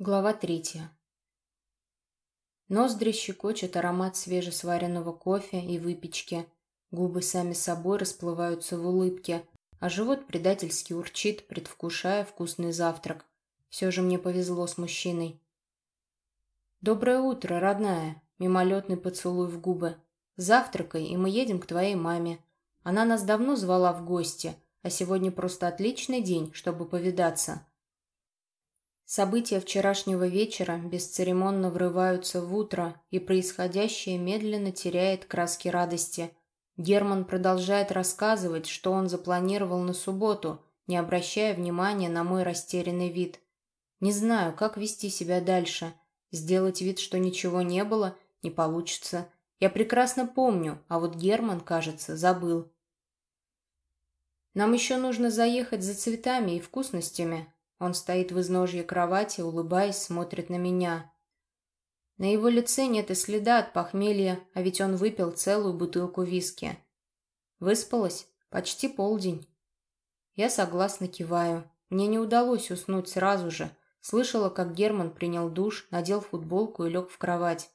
Глава третья. Ноздри щекочет аромат свежесваренного кофе и выпечки. Губы сами собой расплываются в улыбке, а живот предательски урчит, предвкушая вкусный завтрак. Все же мне повезло с мужчиной. «Доброе утро, родная!» Мимолетный поцелуй в губы. «Завтракай, и мы едем к твоей маме. Она нас давно звала в гости, а сегодня просто отличный день, чтобы повидаться». События вчерашнего вечера бесцеремонно врываются в утро, и происходящее медленно теряет краски радости. Герман продолжает рассказывать, что он запланировал на субботу, не обращая внимания на мой растерянный вид. Не знаю, как вести себя дальше. Сделать вид, что ничего не было, не получится. Я прекрасно помню, а вот Герман, кажется, забыл. Нам еще нужно заехать за цветами и вкусностями, он стоит в изножье кровати, улыбаясь, смотрит на меня. На его лице нет и следа от похмелья, а ведь он выпил целую бутылку виски. Выспалась? Почти полдень. Я согласно киваю. Мне не удалось уснуть сразу же. Слышала, как Герман принял душ, надел футболку и лег в кровать.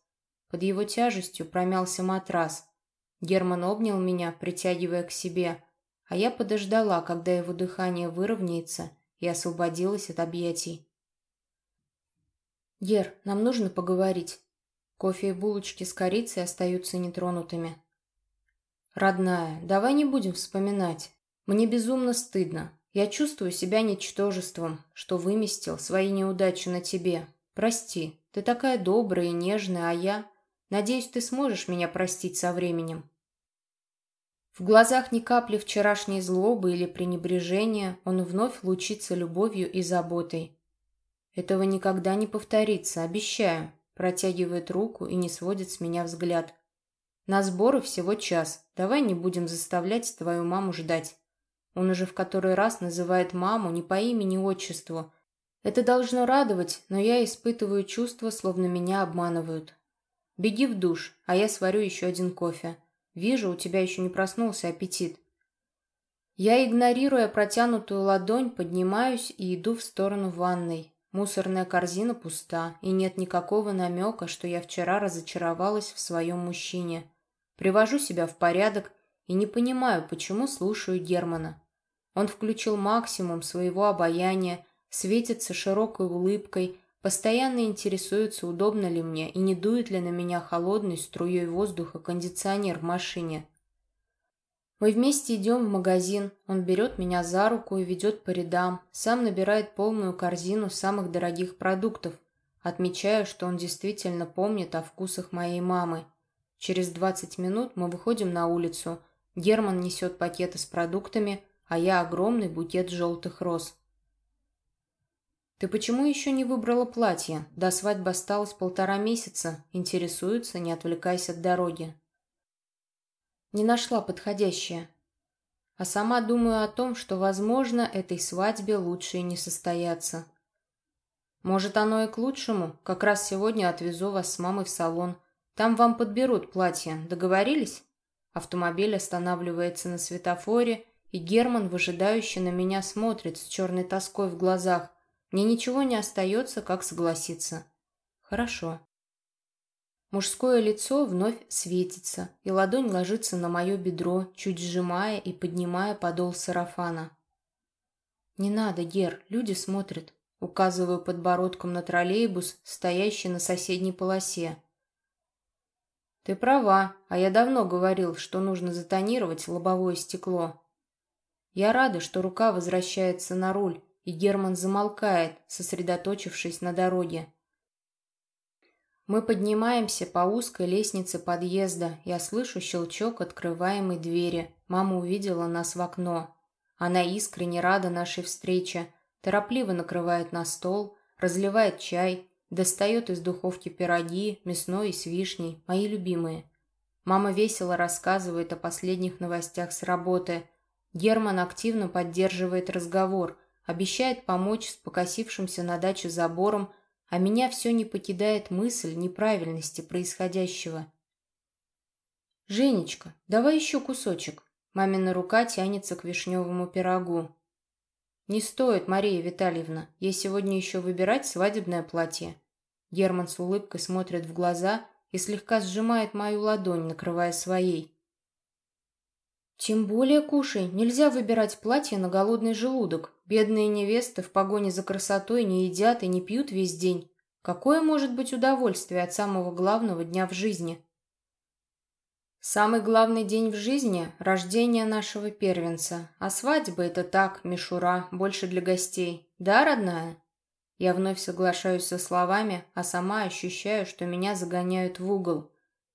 Под его тяжестью промялся матрас. Герман обнял меня, притягивая к себе, а я подождала, когда его дыхание выровняется – и освободилась от объятий. «Гер, нам нужно поговорить. Кофе и булочки с корицей остаются нетронутыми». «Родная, давай не будем вспоминать. Мне безумно стыдно. Я чувствую себя ничтожеством, что выместил свои неудачи на тебе. Прости, ты такая добрая и нежная, а я... Надеюсь, ты сможешь меня простить со временем». В глазах ни капли вчерашней злобы или пренебрежения, он вновь лучится любовью и заботой. «Этого никогда не повторится, обещаю», протягивает руку и не сводит с меня взгляд. «На сборы всего час. Давай не будем заставлять твою маму ждать». Он уже в который раз называет маму не по имени, отчеству. Это должно радовать, но я испытываю чувство, словно меня обманывают. «Беги в душ, а я сварю еще один кофе». Вижу, у тебя еще не проснулся аппетит. Я, игнорируя протянутую ладонь, поднимаюсь и иду в сторону ванной. Мусорная корзина пуста, и нет никакого намека, что я вчера разочаровалась в своем мужчине. Привожу себя в порядок и не понимаю, почему слушаю Германа. Он включил максимум своего обаяния, светится широкой улыбкой, Постоянно интересуется, удобно ли мне и не дует ли на меня холодной струей воздуха кондиционер в машине. Мы вместе идем в магазин, он берет меня за руку и ведет по рядам, сам набирает полную корзину самых дорогих продуктов. Отмечаю, что он действительно помнит о вкусах моей мамы. Через 20 минут мы выходим на улицу. Герман несет пакеты с продуктами, а я огромный букет желтых роз. «Ты почему еще не выбрала платье? До свадьбы осталось полтора месяца. Интересуется, не отвлекаясь от дороги». Не нашла подходящее. А сама думаю о том, что, возможно, этой свадьбе лучше и не состояться. Может, оно и к лучшему. Как раз сегодня отвезу вас с мамой в салон. Там вам подберут платье. Договорились? Автомобиль останавливается на светофоре, и Герман выжидающе на меня смотрит с черной тоской в глазах. Мне ничего не остается, как согласиться. Хорошо. Мужское лицо вновь светится, и ладонь ложится на мое бедро, чуть сжимая и поднимая подол сарафана. «Не надо, Гер, люди смотрят», — указываю подбородком на троллейбус, стоящий на соседней полосе. «Ты права, а я давно говорил, что нужно затонировать лобовое стекло. Я рада, что рука возвращается на руль, и Герман замолкает, сосредоточившись на дороге. Мы поднимаемся по узкой лестнице подъезда. Я слышу щелчок открываемой двери. Мама увидела нас в окно. Она искренне рада нашей встрече. Торопливо накрывает на стол, разливает чай, достает из духовки пироги, мясной и с вишней, мои любимые. Мама весело рассказывает о последних новостях с работы. Герман активно поддерживает разговор – обещает помочь с покосившимся на даче забором, а меня все не покидает мысль неправильности происходящего. «Женечка, давай еще кусочек». Мамина рука тянется к вишневому пирогу. «Не стоит, Мария Витальевна. Ей сегодня еще выбирать свадебное платье». Герман с улыбкой смотрит в глаза и слегка сжимает мою ладонь, накрывая своей. «Тем более кушай. Нельзя выбирать платье на голодный желудок. Бедные невесты в погоне за красотой не едят и не пьют весь день. Какое может быть удовольствие от самого главного дня в жизни?» Самый главный день в жизни – рождение нашего первенца, а свадьба – это так, мишура, больше для гостей. Да, родная? Я вновь соглашаюсь со словами, а сама ощущаю, что меня загоняют в угол.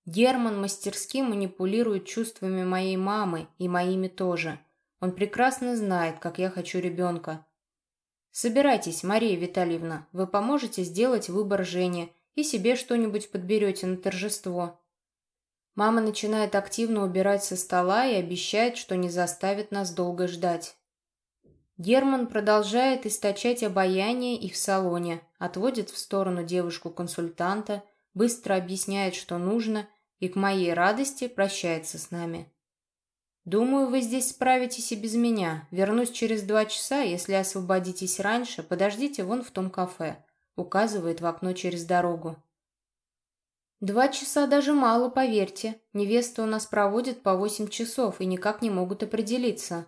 Герман мастерски манипулирует чувствами моей мамы и моими тоже. Он прекрасно знает, как я хочу ребенка. Собирайтесь, Мария Витальевна, вы поможете сделать выбор Жене и себе что-нибудь подберете на торжество. Мама начинает активно убирать со стола и обещает, что не заставит нас долго ждать. Герман продолжает источать обаяние и в салоне, отводит в сторону девушку-консультанта, быстро объясняет, что нужно, и к моей радости прощается с нами. «Думаю, вы здесь справитесь и без меня. Вернусь через два часа, если освободитесь раньше, подождите вон в том кафе», указывает в окно через дорогу. Два часа даже мало, поверьте. Невесты у нас проводят по восемь часов и никак не могут определиться.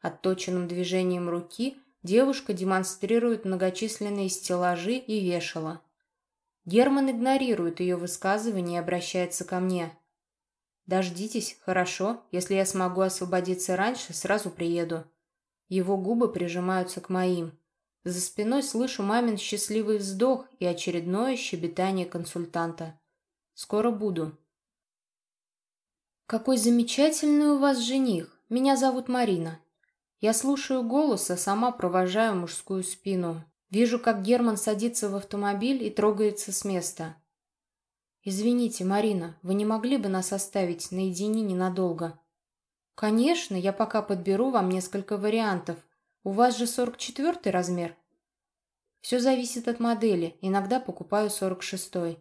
Отточенным движением руки девушка демонстрирует многочисленные стеллажи и вешала. Герман игнорирует ее высказывание и обращается ко мне. «Дождитесь, хорошо. Если я смогу освободиться раньше, сразу приеду». Его губы прижимаются к моим. За спиной слышу мамин счастливый вздох и очередное щебетание консультанта. Скоро буду. Какой замечательный у вас жених. Меня зовут Марина. Я слушаю голос, а сама провожаю мужскую спину. Вижу, как Герман садится в автомобиль и трогается с места. «Извините, Марина, вы не могли бы нас оставить наедине ненадолго?» «Конечно, я пока подберу вам несколько вариантов. У вас же 44 размер?» «Все зависит от модели. Иногда покупаю 46-й.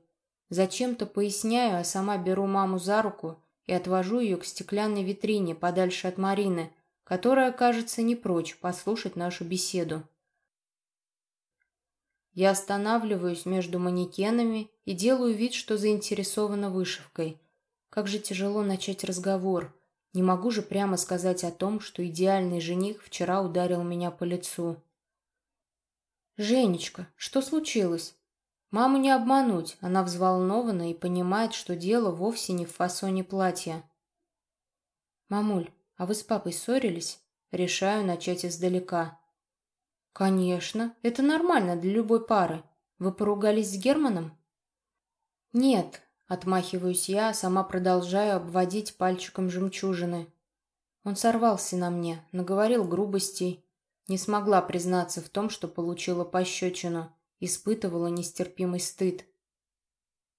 Зачем-то поясняю, а сама беру маму за руку и отвожу ее к стеклянной витрине подальше от Марины, которая, кажется, не прочь послушать нашу беседу. Я останавливаюсь между манекенами и делаю вид, что заинтересована вышивкой. Как же тяжело начать разговор. Не могу же прямо сказать о том, что идеальный жених вчера ударил меня по лицу. «Женечка, что случилось?» Маму не обмануть, она взволнована и понимает, что дело вовсе не в фасоне платья. «Мамуль, а вы с папой ссорились?» Решаю начать издалека. «Конечно, это нормально для любой пары. Вы поругались с Германом?» «Нет», — отмахиваюсь я, сама продолжаю обводить пальчиком жемчужины. Он сорвался на мне, наговорил грубостей. Не смогла признаться в том, что получила пощечину испытывала нестерпимый стыд.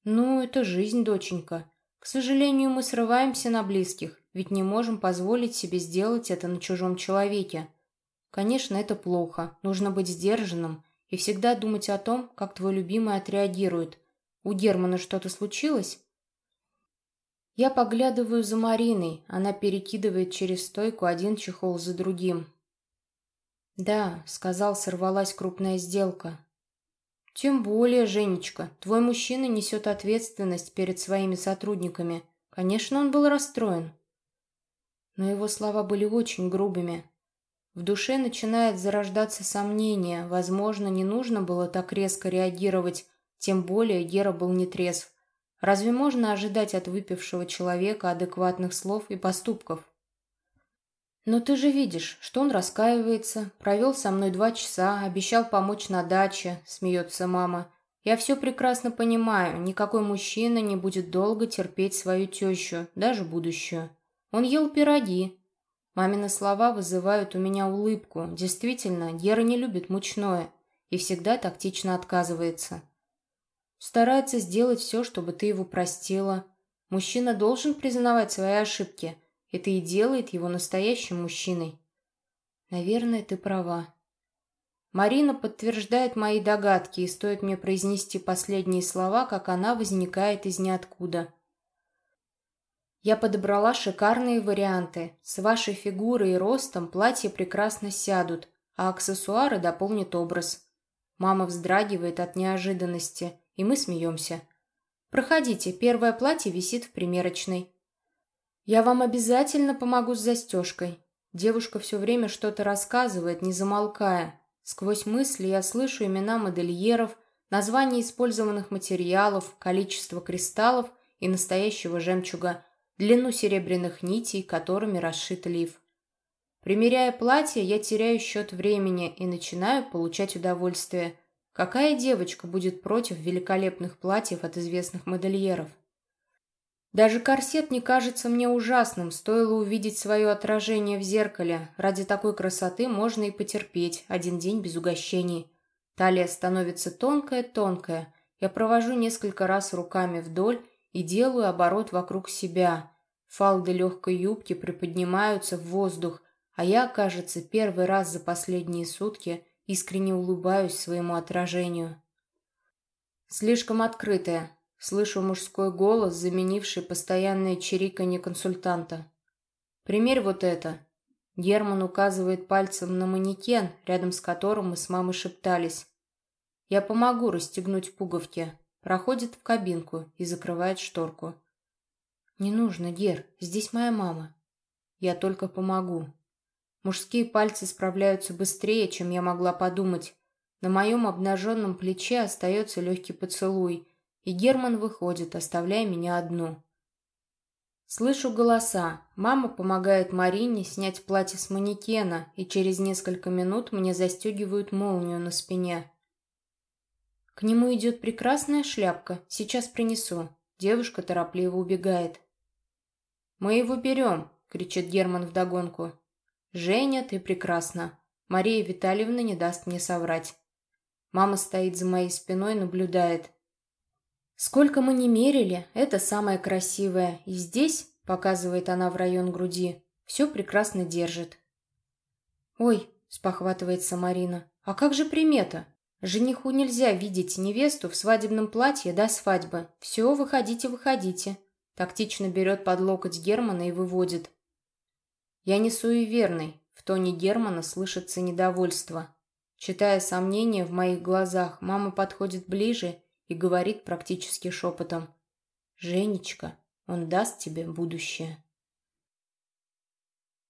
«Ну, это жизнь, доченька. К сожалению, мы срываемся на близких, ведь не можем позволить себе сделать это на чужом человеке. Конечно, это плохо, нужно быть сдержанным и всегда думать о том, как твой любимый отреагирует. У Германа что-то случилось?» Я поглядываю за Мариной, она перекидывает через стойку один чехол за другим. «Да», — сказал, сорвалась крупная сделка. «Тем более, Женечка, твой мужчина несет ответственность перед своими сотрудниками. Конечно, он был расстроен». Но его слова были очень грубыми. В душе начинает зарождаться сомнение. Возможно, не нужно было так резко реагировать, тем более Гера был не трезв. Разве можно ожидать от выпившего человека адекватных слов и поступков? «Но ты же видишь, что он раскаивается, провел со мной два часа, обещал помочь на даче», — смеется мама. «Я все прекрасно понимаю, никакой мужчина не будет долго терпеть свою тещу, даже будущую. Он ел пироги». Мамины слова вызывают у меня улыбку. Действительно, Гера не любит мучное и всегда тактично отказывается. Старается сделать все, чтобы ты его простила. Мужчина должен признавать свои ошибки — это и делает его настоящим мужчиной. Наверное, ты права. Марина подтверждает мои догадки, и стоит мне произнести последние слова, как она возникает из ниоткуда. Я подобрала шикарные варианты. С вашей фигурой и ростом платья прекрасно сядут, а аксессуары дополнят образ. Мама вздрагивает от неожиданности, и мы смеемся. «Проходите, первое платье висит в примерочной». «Я вам обязательно помогу с застежкой». Девушка все время что-то рассказывает, не замолкая. Сквозь мысли я слышу имена модельеров, названия использованных материалов, количество кристаллов и настоящего жемчуга, длину серебряных нитей, которыми расшит лиф. Примеряя платье, я теряю счет времени и начинаю получать удовольствие. Какая девочка будет против великолепных платьев от известных модельеров? Даже корсет не кажется мне ужасным, стоило увидеть свое отражение в зеркале. Ради такой красоты можно и потерпеть один день без угощений. Талия становится тонкая-тонкая. Я провожу несколько раз руками вдоль и делаю оборот вокруг себя. Фалды легкой юбки приподнимаются в воздух, а я, кажется, первый раз за последние сутки искренне улыбаюсь своему отражению. Слишком открытая. Слышу мужской голос, заменивший постоянное чириканье консультанта. «Примерь вот это». Герман указывает пальцем на манекен, рядом с которым мы с мамой шептались. «Я помогу расстегнуть пуговки». Проходит в кабинку и закрывает шторку. «Не нужно, Гер, здесь моя мама». «Я только помогу». Мужские пальцы справляются быстрее, чем я могла подумать. На моем обнаженном плече остается легкий поцелуй, и Герман выходит, оставляя меня одну. Слышу голоса. Мама помогает Марине снять платье с манекена, и через несколько минут мне застегивают молнию на спине. К нему идет прекрасная шляпка. Сейчас принесу. Девушка торопливо убегает. «Мы его берем!» — кричит Герман вдогонку. «Женя, ты прекрасна. Мария Витальевна не даст мне соврать». Мама стоит за моей спиной, наблюдает. «Сколько мы не мерили, это самое красивое. И здесь, — показывает она в район груди, — все прекрасно держит». «Ой», — спохватывается Марина, — «а как же примета? Жениху нельзя видеть невесту в свадебном платье до свадьбы. Все, выходите, выходите». Тактично берет под локоть Германа и выводит. Я не суеверный. В тоне Германа слышится недовольство. Читая сомнения в моих глазах, мама подходит ближе и говорит практически шепотом. «Женечка, он даст тебе будущее».